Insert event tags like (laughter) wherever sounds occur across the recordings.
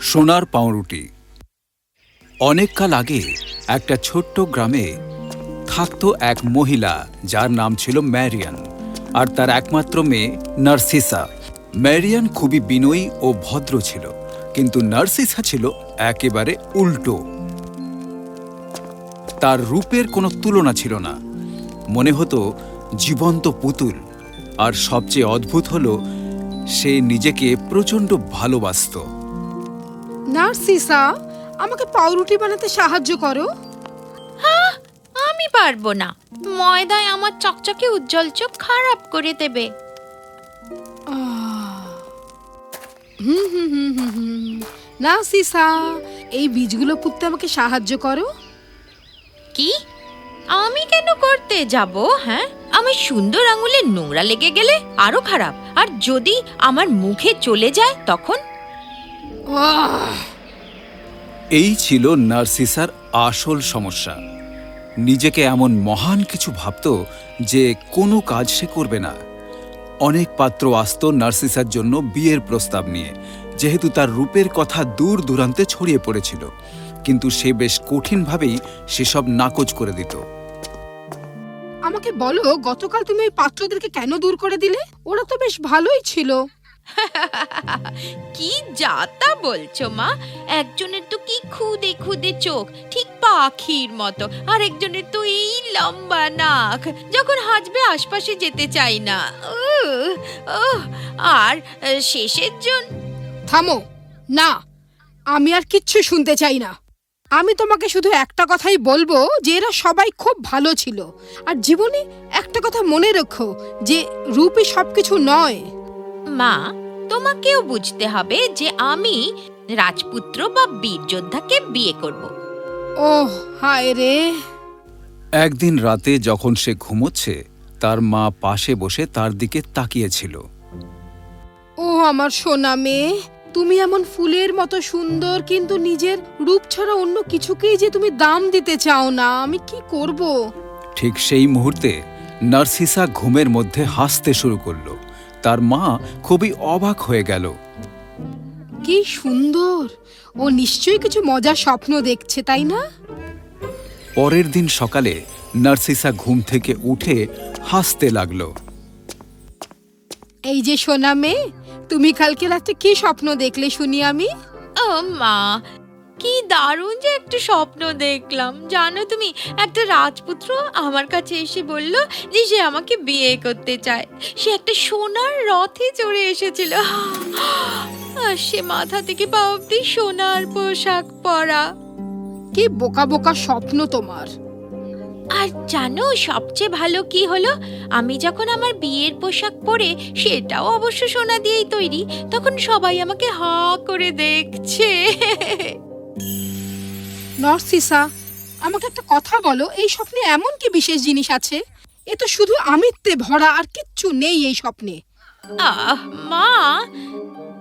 সোনার পাউরুটি। অনেককাল আগে একটা ছোট্ট গ্রামে থাকত এক মহিলা, যার নাম ছিল ম্যারিয়ান, আর তার একমাত্র মেয়ে নার্সিসা। ম্যারিয়ান খুবই বিনয়ী ও ভদ্র ছিল, কিন্তু নার্সিসা ছিল একেবারে উল্টো। তার রূপের কোনো তুলনা ছিল না। মনে হতো জীবন্ত পুতুল, আর সবচেয়ে অদ্ভুত হলো সে নিজেকে প্রচণ্ড ভালোবাসতো। নার্সিসা আমাকে পাউরুটি বানাতে সাহায্য করো। আমি পারব না। ময়দায় আমার চকচকে উজ্জ্বল চোখ খারাপ করে দেবে। হুম হুম হুম হুম হুম নার্সিসা এই বীজগুলো পুঁততে আমাকে সাহায্য করো। কি? আমি কেন করতে যাব হ্যাঁ? আমার সুন্দর আঙুলে নোংরা লেগে গেলে আরও খারাপ। আর যদি আমার মুখে চলে যায় তখন? এই ছিল নার্সিসার আসল সমস্যা। নিজেকে এমন মহান কিছু ভাবত যে কোনো কাজ সে করবে না। অনেক পাত্র আসত নার্সিসার জন্য বিয়ের প্রস্তাব নিয়ে, যেহেতু তার রূপের কথা দূর দূরান্তে ছড়িয়ে পড়েছিল, কিন্তু সে বেশ কঠিনভাবেই সেসব নাকচ করে দিত। আমাকে বলো, গতকাল তুমি ওই পাত্রদেরকে কেন দূর করে দিলে? ওরা তো বেশ ভালোই ছিল। কি যাতা বলছো, মা? একজনের তো কি খুদে খুদে চোখ, ঠিক পাখির মতো, আর একজনের তো এই লম্বা নাক, যখন হাসবে আশপাশে যেতে চাই না। আর শেষের জন থামো। না, আমি আর কিচ্ছু শুনতে চাই না। আমি তোমাকে শুধু একটা কথাই বলব, যে এরা সবাই খুব ভালো ছিল। আর জীবনে একটা কথা মনে রেখো, যে রূপই সবকিছু নয়। মা তোমাকেও বুঝতে হবে যে আমি রাজপুত্র বা বীর যোদ্ধাকে বিয়ে করব। ওহ হায় রে। একদিন রাতে যখন সে ঘুমোচ্ছে তার মা পাশে বসে তার দিকে তাকিয়েছিল। ও আমার সোনা মেয়ে তুমি এমন ফুলের মতো সুন্দর কিন্তু নিজের রূপ ছাড়া অন্য কিছুকেই যে তুমি দাম দিতে চাও না আমি কি করব? ঠিক সেই মুহূর্তে নার্সিসা ঘুমের মধ্যে হাসতে শুরু করল। তার মা খুবই অবাক হয়ে গেল। কি সুন্দর! ও নিশ্চয়ই কিছু মজার স্বপ্ন দেখছে তাই না? পরের দিন সকালে নার্সিসা ঘুম থেকে উঠে হাসতে লাগল। এই যে সোনা মেয়ে তুমি কালকে রাতে কি স্বপ্ন দেখলে শুনি আমি? ও মা কি দারুণ যে একটা স্বপ্ন দেখলাম। জানো তুমি একটা রাজপুত্র আমার কাছে এসে বলল যে সে আমাকে বিয়ে করতে চায়। সে একটা সোনার রথে চড়ে এসেছিল। আর সে মাথা থেকে পা অব্দি সোনার পোশাক পরা। কি বোকা বোকা স্বপ্ন তোমার। আর জানো সবচেয়ে ভালো কি হলো? আমি যখন আমার বিয়ের পোশাক পরে সেটাও অবশ্য সোনা দিয়েই তৈরি তখন সবাই আমাকে হা করে দেখছে। নর্সিসা আমাকে একটা কথা বলো এই স্বপ্নে এমন কি বিশেষ জিনিস আছে? এ তো শুধু আমিত্বে ভরা আর কিচ্ছু নেই এই স্বপ্নে। আহ মা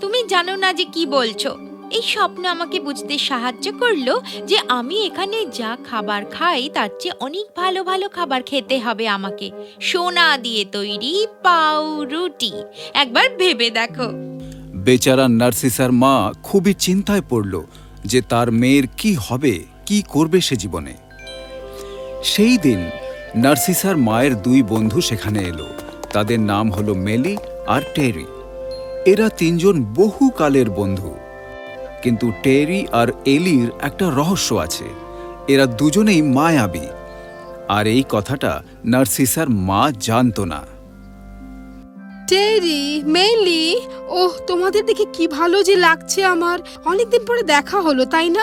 তুমি জানো না যে কি বলছো। এই স্বপ্ন আমাকে বুঝতে সাহায্য করল যে আমি এখানে যা খাবার খাই তার চেয়ে অনেক ভালো ভালো খাবার খেতে হবে আমাকে। সোনা দিয়ে তৈরি পাউরুটি। একবার ভেবে দেখো। বেচারা নার্সিসার মা খুবই চিন্তায় পড়ল। যে তার মেয়ের কি হবে, কি করবে সে জীবনে। সেই দিন নার্সিসার মায়ের দুই বন্ধু সেখানে এলো। তাদের নাম হলো মেলি আর টেরি। এরা তিনজন বহুকালের বন্ধু। কিন্তু টেরি আর এলির একটা রহস্য আছে। এরা দুজনেই মায়াবী। আর এই কথাটা নার্সিসার মা জানতো না। টেরি মেইলি ওহ তোমাদের দেখে কি ভালো যে লাগছে আমার। অনেকদিন পরে দেখা হলো তাই না?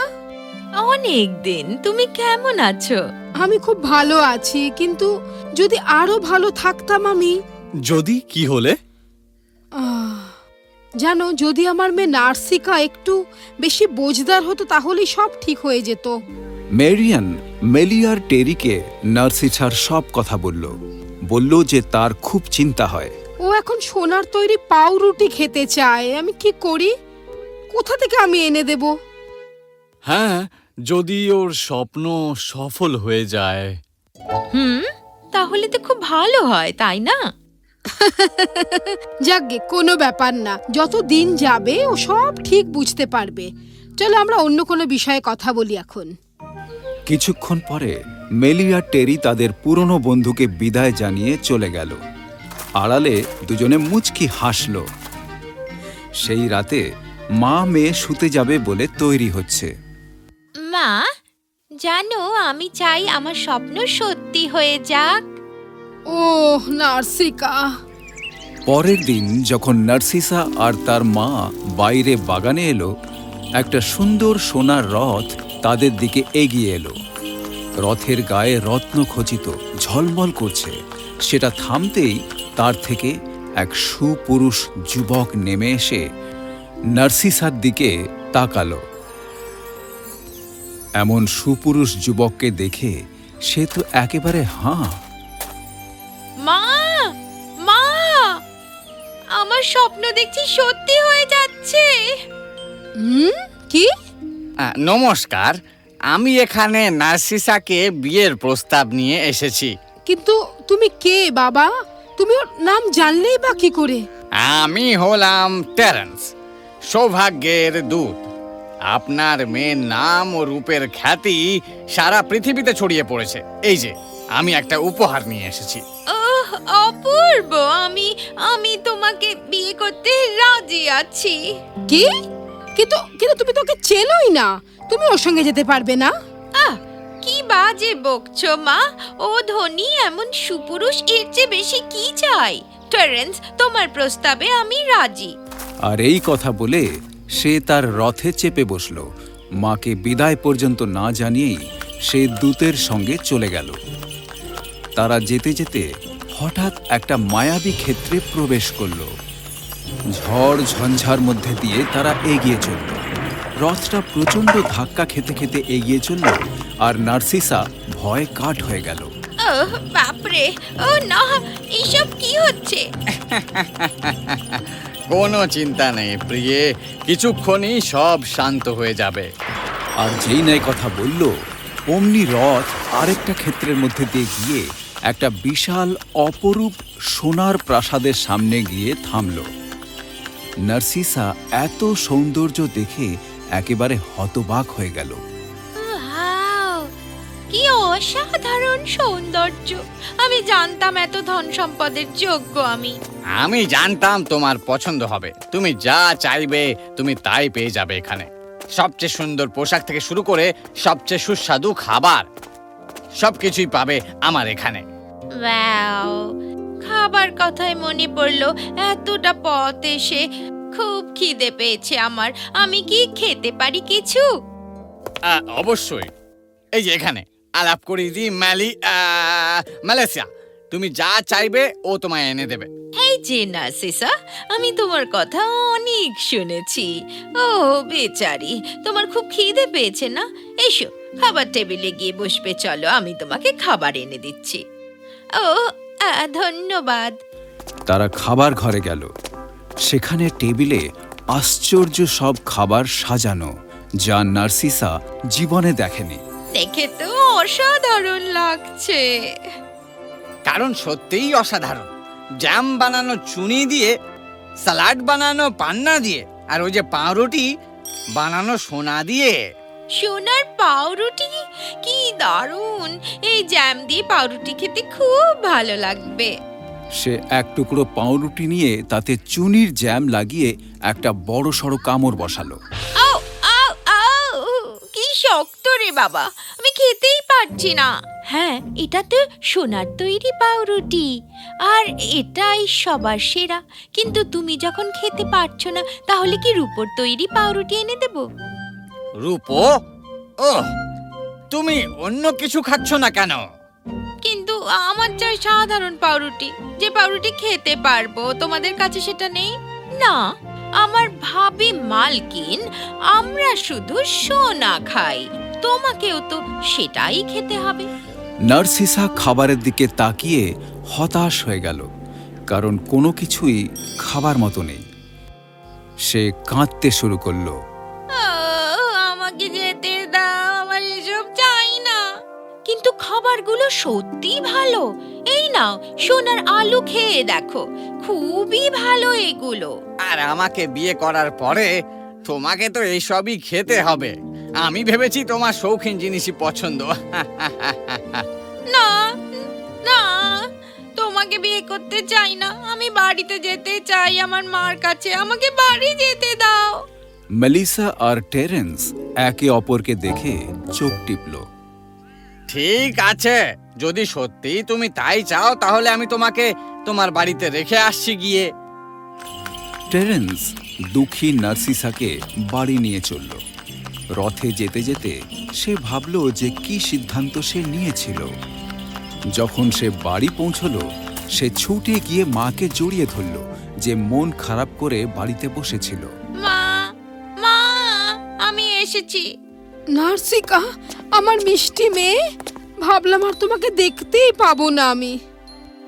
অনেক দিন তুমি কেমন আছো? আমি খুব ভালো আছি কিন্তু যদি আরও ভালো থাকতাম আমি। যদি? কি হলে? আহ, জানো যদি আমার মেয়ে নার্সিকা একটু বেশি বোঝদার হতো তাহলেই সব ঠিক হয়ে যেত। মেরিয়ান মেলিয়ার টেরিকে নার্সিসার সব কথা বলল। বলল যে তার খুব চিন্তা হয়। ও এখন সোনার তৈরি পাউরুটি খেতে চায়। আমি কি করি? কোথা থেকে আমি এনে দেব? হ্যাঁ যদি ওর স্বপ্ন সফল হয়ে যায়। হুম তাহলে তো খুব ভালো হয় তাই না? (laughs) যাকগে কোনো ব্যাপার না। যত দিন যাবে ও সব ঠিক বুঝতে পারবে। চলো আমরা অন্য কোনো বিষয়ে কথা বলি এখন। কিছুক্ষণ পরে মেলি আর টেরি তাদের পুরনো বন্ধুকে বিদায় জানিয়ে চলে গেল। আড়ালে দুজনে মুচকি হাসল। সেই রাতে মা মেয়ে শুতে যাবে বলে তৈরি হচ্ছে। মা জানো আমি চাই আমার স্বপ্ন সত্যি হয়ে যাক। ও নার্সিকা। পরের দিন যখন নার্সিসা আর তার মা বাইরে বাগানে এলো একটা সুন্দর সোনার রথ তাদের দিকে এগিয়ে এলো। রথের গায়ে রত্ন খচিত ঝলমল করছে। সেটা থামতেই তার থেকে এক সুপুরুষ যুবক নেমে এসে নার্সিসার দিকে তাকালো। এমন সুপুরুষ যুবককে দেখে সে তো একেবারে হাঁ। মা! মা! আমার স্বপ্ন দেখছি সত্যি হয়ে যাচ্ছে। হুম? কি? নমস্কার। আমি এখানে নার্সিসাকে বিয়ের প্রস্তাব নিয়ে এসেছি। কিন্তু তুমি কে বাবা? তুমি ওর নাম জানলেই বা কি করে? আমি হলাম টেরেন্স সৌভাগ্যের দূত। আপনার মেয়ের নাম ও রূপের খ্যাতি সারা পৃথিবীতে ছড়িয়ে পড়েছে। এই যে আমি একটা উপহার নিয়ে এসেছি। ওহ অপূর্ব! আমি আমি তোমাকে বিয়ে করতে রাজি আছি। কি? কিন্তু কিন্তু তুমি তোকে চেনোই না। তুমি ওর সঙ্গে যেতে পারবে না। আহ কি বাজে বকছো, মা? ও ধনী এমন সুপুরুষ, এর চেয়ে বেশি কি চাই? টেরেন্স, তোমার প্রস্তাবে আমি রাজি। আর এই কথা বলে সে তার রথে চেপে বসল। মাকে বিদায় পর্যন্ত না জানিয়েই সে দূতের সঙ্গে চলে গেল। তারা যেতে যেতে হঠাৎ একটা মায়াবী ক্ষেত্রে প্রবেশ করল। ঝড় ঝঞ্ঝার মধ্যে দিয়ে তারা এগিয়ে চলল। রথটা প্রচণ্ড ধাক্কা খেতে খেতে এগিয়ে চলল আর নার্সিসা ভয় কাঠ হয়ে গেল। ওহ বাপরে ও না এসব কি হচ্ছে? কোনো চিন্তা নেই প্রিয়ে। কিছুক্ষণই সব শান্ত হয়ে যাবে। আর যেই ন্যায় কথা বলল অমনি রথ আরেকটা ক্ষেত্রের মধ্যে দিয়ে গিয়ে একটা বিশাল অপরূপ সোনার প্রাসাদের সামনে গিয়ে থামল। নার্সিসা এত সৌন্দর্য দেখে একেবারে হতবাক হয়ে গেল। কি অসাধারণ সৌন্দর্য। আমি জানতাম এত ধন সম্পদের যোগ্য আমি। আমি জানতাম তোমার পছন্দ হবে। তুমি যা চাইবে তুমি তাই পেয়ে যাবে এখানে। সবচেয়ে সুন্দর পোশাক থেকে শুরু করে সবচেয়ে সুস্বাদু খাবার সবকিছুই পাবে আমার এখানে। ওয়াও খাবার কথায় মনে পড়ল এতটা পথ এসে খুব খিদে পেয়েছে আমার। আমি কি খেতে পারি কিছু? আহ, অবশ্যই। এই যে এখানে। আলাপ করি দি ম্যালি আহ, মালয়েশিয়া তুমি যা চাইবে ও তোমায় এনে দেবে। এই যে নাসিসা আমি তোমার কথা অনেক শুনেছি। ও বেচারি তোমার খুব খিদে পেয়েছে না? এসো খাবার টেবিলে গিয়ে বসবে চলো আমি তোমাকে খাবার এনে দিচ্ছি। ও আ, ধন্যবাদ। তারা খাবার ঘরে গেল। সেখানে টেবিলে আশ্চর্য সব খাবার সাজানো যা নার্সিসা জীবনে দেখেনি। দেখে তো অসাধারণ লাগছে। কারণ সত্যিই অসাধারণ। জ্যাম বানানো চুনি দিয়ে সালাড বানানো পান্না দিয়ে আর ওই যে পাউরুটি বানানো সোনা দিয়ে। সোনার পাউরুটি? কি দারুণ! এই জ্যাম দিয়ে পাউরুটি খেতে খুব ভালো লাগবে। সে এক টুকরো পাউরুটি নিয়ে তাতে চুনির জ্যাম লাগিয়ে একটা বড় সড়ো কামড় বসালো। কি শক্ত রে বাবা আমি খেতেই পারছি না। হ্যাঁ এটা তো সোনার তৈরি পাউরুটি। আর এটাই সবার সেরা। কিন্তু তুমি যখন খেতে পারছ না তাহলে কি রূপোর তৈরি পাউরুটি এনে দেব? রূপো? ও তুমি অন্য কিছু খাচ্ছ না কেন? আমার চাই সাধারণ পাউরুটি। যে পাউরুটি খেতে পারব, তোমাদের কাছে সেটা নেই? না, আমার ভাবি মালকিন, আমরা শুধু সোনা খাই। তোমাকেও তো সেটাই খেতে হবে। নার্সিসা খাবারের দিকে তাকিয়ে হতাশ হয়ে গেল, কারণ কোনো কিছুই খাবার মতো নেই। সে কাঁদতে শুরু করল। খাবারগুলো সত্যি ভালো। এই নাও সোনার আলু খেয়ে দেখো খুবই ভালো এগুলো। আর আমাকে বিয়ে করার পরে তোমাকে তো এইসবই খেতে হবে। আমি ভেবেছি তোমার শৌখিন জিনিসই পছন্দ। না না তোমাকে বিয়ে করতে চাই না। আমি বাড়িতে যেতে চাই আমার মার কাছে। আমাকে বাড়ি যেতে দাও। মেলিসা আর টেরেন্স একে অপরকে দেখে চোখ টিপল। ঠিক আছে। যদি সত্যি তুমি তাই চাও তাহলে আমি তোমাকে তোমার বাড়িতে রেখে আসছি গিয়ে। টেরেন্স দুঃখী নার্সিসাকে বাড়ি নিয়ে চলল। রথে যেতে যেতে সে ভাবল যে কি সিদ্ধান্ত সে নিয়েছিল। যখন সে বাড়ি পৌঁছল সে ছুটে গিয়ে মাকে জড়িয়ে ধরল যে মন খারাপ করে বাড়িতে বসেছিল। মা মা আমি এসেছি। নার্সিকা আমার মিষ্টি মেয়ে? ভাবলাম আর তোমাকে দেখতেই পাবো না আমি।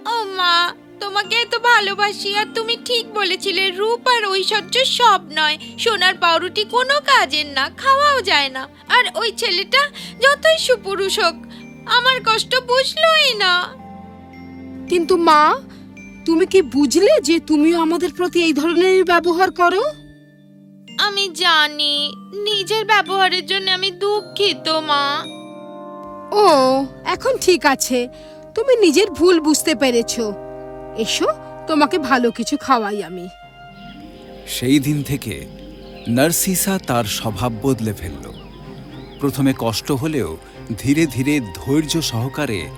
ও মা তোমাকে এত ভালোবাসি আর তুমি ঠিক বলেছিলে রূপ আর ঐশ্বর্য সব নয়। সোনার পাউরুটি কোনো কাজের না খাওয়াও যায় না। আর ওই ছেলেটা যতই সুপুরুষ হোক আমার কষ্ট বুঝলোই না। কিন্তু মা তুমি কি বুঝলে যে তুমিও আমাদের প্রতি এই ধরনের ব্যবহার করো? আমি জানি নিজের ব্যবহারের জন্য আমি দুঃখিত মা। ও এখন ঠিক আছে। তুমি নিজের ভুল বুঝতে পেরেছ। এসো তোমাকে ভালো কিছু খাওয়াই আমি। সেই দিন থেকে নার্সিসা তার স্বভাব বদলে ফেলল। প্রথমে কষ্ট হলেও ধীরে ধীরে ধৈর্য সহকারে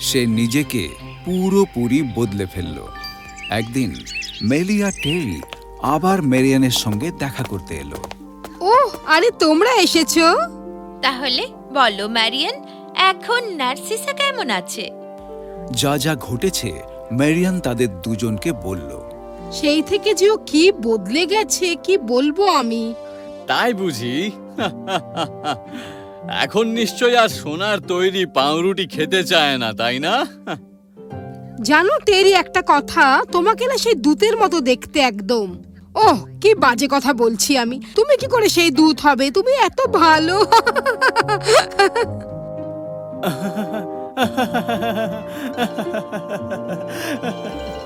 সে নিজেকে পুরোপুরি বদলে ফেলল। একদিন মেলিয়া টেরি আবার মেরিয়ানের সঙ্গে দেখা করতে এলো। ও আরে তোমরা এসেছ? তাহলে বলো ম্যারিয়ান এখন নার্সিসা কেমন আছে? যা যা ঘটেছে মেরিয়ান তাদের দুজনকে বলল। সেই থেকে যে ও কি বদলে গেছে কি বলব আমি? তাই বুঝি? এখন নিশ্চয় আর সোনার তৈরি পাউরুটি খেতে চায় না তাই না? জানো টেরি একটা কথা তোমাকে না সেই দূতের মতো দেখতে একদম। ওহ, কি বাজে কথা বলছি আমি। তুমি কি করে সেই দূত হবে? তুমি এত ভালো। (laughs)